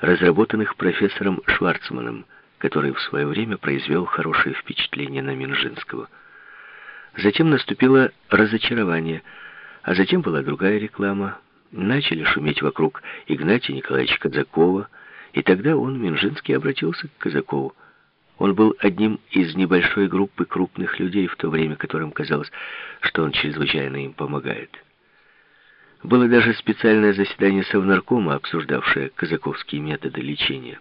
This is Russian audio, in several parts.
разработанных профессором Шварцманом, который в свое время произвел хорошее впечатление на Минжинского. Затем наступило разочарование, а затем была другая реклама. Начали шуметь вокруг Игнатия Николаевича Казакова, и тогда он, Минжинский, обратился к Казакову. Он был одним из небольшой группы крупных людей в то время, которым казалось, что он чрезвычайно им помогает. Было даже специальное заседание Совнаркома, обсуждавшее казаковские методы лечения.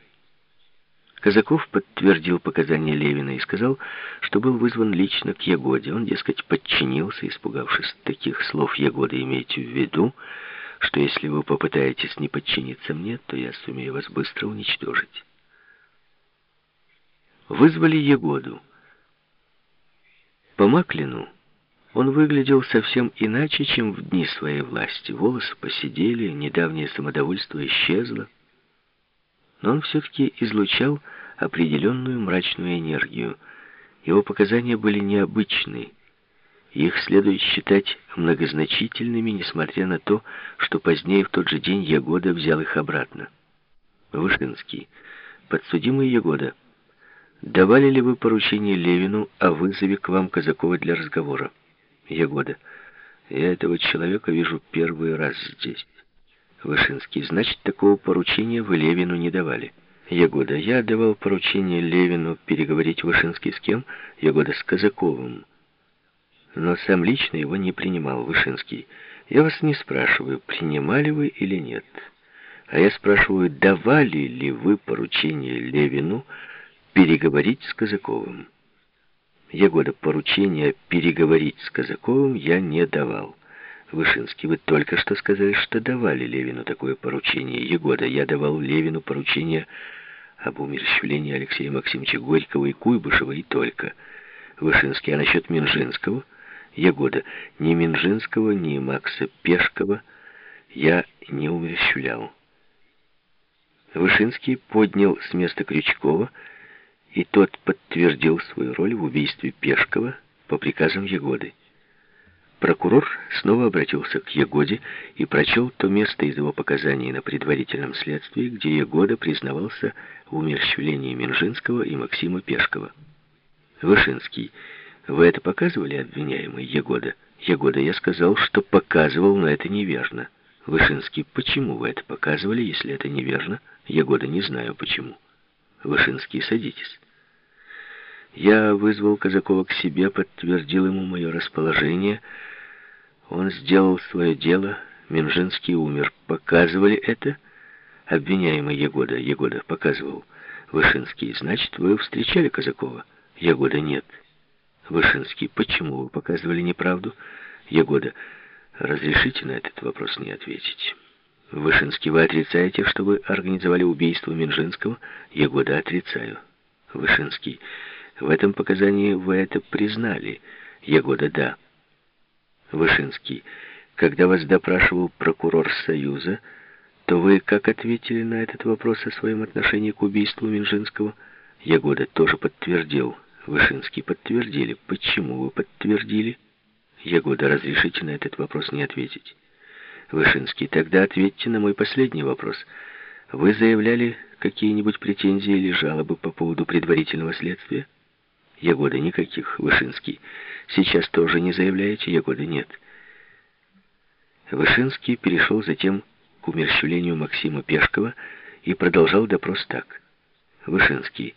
Казаков подтвердил показания Левина и сказал, что был вызван лично к Ягоде. Он, дескать, подчинился, испугавшись таких слов Ягода, имейте в виду, что если вы попытаетесь не подчиниться мне, то я сумею вас быстро уничтожить. Вызвали Ягоду. По Маклину он выглядел совсем иначе, чем в дни своей власти. Волосы посидели, недавнее самодовольство исчезло. Но он все-таки излучал определенную мрачную энергию. Его показания были необычны. Их следует считать многозначительными, несмотря на то, что позднее в тот же день Ягода взял их обратно. Вышинский. Подсудимый Ягода. Давали ли вы поручение Левину о вызове к вам Казакова для разговора? Ягода. Я этого человека вижу первый раз здесь. Вышинский. Значит, такого поручения вы Левину не давали. Ягода. Я давал поручение Левину переговорить Вышинский с кем? Ягода. С Казаковым. Но сам лично его не принимал Вышинский. Я вас не спрашиваю, принимали вы или нет. А я спрашиваю, давали ли вы поручение Левину переговорить с Казаковым. Ягода, поручения переговорить с Казаковым я не давал. Вышинский, вы только что сказали, что давали Левину такое поручение. Егода, я давал Левину поручение об умерщвлении Алексея Максимовича Горького и Куйбышева и только. Вышинский, а насчет Минжинского? Егода, ни Минжинского, ни Макса Пешкова я не умерщвлял. Вышинский поднял с места Крючкова и тот подтвердил свою роль в убийстве Пешкова по приказам Егоды. Прокурор снова обратился к Егоде и прочел то место из его показаний на предварительном следствии, где Егода признавался в умерщвлении Минжинского и Максима Пешкова. Вышинский. Вы это показывали, обвиняемый Егода? Егода, я сказал, что показывал, но это неверно. Вышинский. Почему вы это показывали, если это неверно? Егода, не знаю почему. Вышинский, садитесь. Я вызвал Казакова к себе, подтвердил ему мое расположение. Он сделал свое дело, Минжинский умер. Показывали это? Обвиняемый Егода. Егода показывал. Вышинский, значит, вы встречали Казакова? Егода, нет. Вышинский, почему вы показывали неправду? Егода, разрешите на этот вопрос не ответить. Вышинский, вы отрицаете, что вы организовали убийство Минжинского? Егода, отрицаю. Вышинский, в этом показании вы это признали. Егода, да. Вышинский, когда вас допрашивал прокурор Союза, то вы как ответили на этот вопрос о своем отношении к убийству Минжинского? Ягода тоже подтвердил. Вышинский подтвердили. Почему вы подтвердили? Ягода, разрешите на этот вопрос не ответить. Вышинский, тогда ответьте на мой последний вопрос. Вы заявляли какие-нибудь претензии или жалобы по поводу предварительного следствия? Ягода, никаких. Вышинский, сейчас тоже не заявляете? Ягода, нет. Вышинский перешел затем к умерщвлению Максима Пешкова и продолжал допрос так. Вышинский,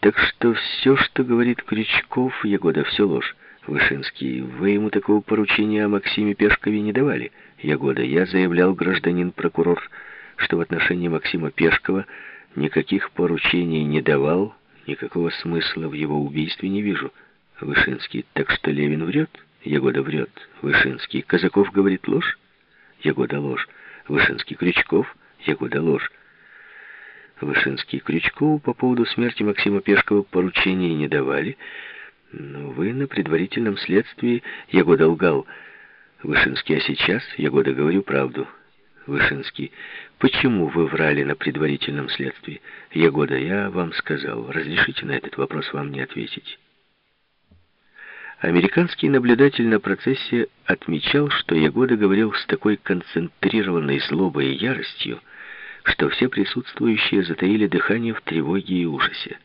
так что все, что говорит Крючков, Ягода, все ложь. Вышинский, вы ему такого поручения о Максиме Пешкове не давали? Ягода, я заявлял, гражданин прокурор, что в отношении Максима Пешкова никаких поручений не давал, никакого смысла в его убийстве не вижу. Вышинский, так что Левин врет? Ягода врет. Вышинский, Казаков говорит ложь? Ягода ложь. Вышинский, Крючков? Ягода ложь. Вышинский, Крючкову по поводу смерти Максима Пешкова поручений не давали, но вы на предварительном следствии Ягода лгал. Вышинский, а сейчас Ягода говорю правду. Вышинский, почему вы врали на предварительном следствии? Ягода, я вам сказал. Разрешите на этот вопрос вам не ответить. Американский наблюдатель на процессе отмечал, что Ягода говорил с такой концентрированной злобой и яростью, что все присутствующие затаили дыхание в тревоге и ужасе.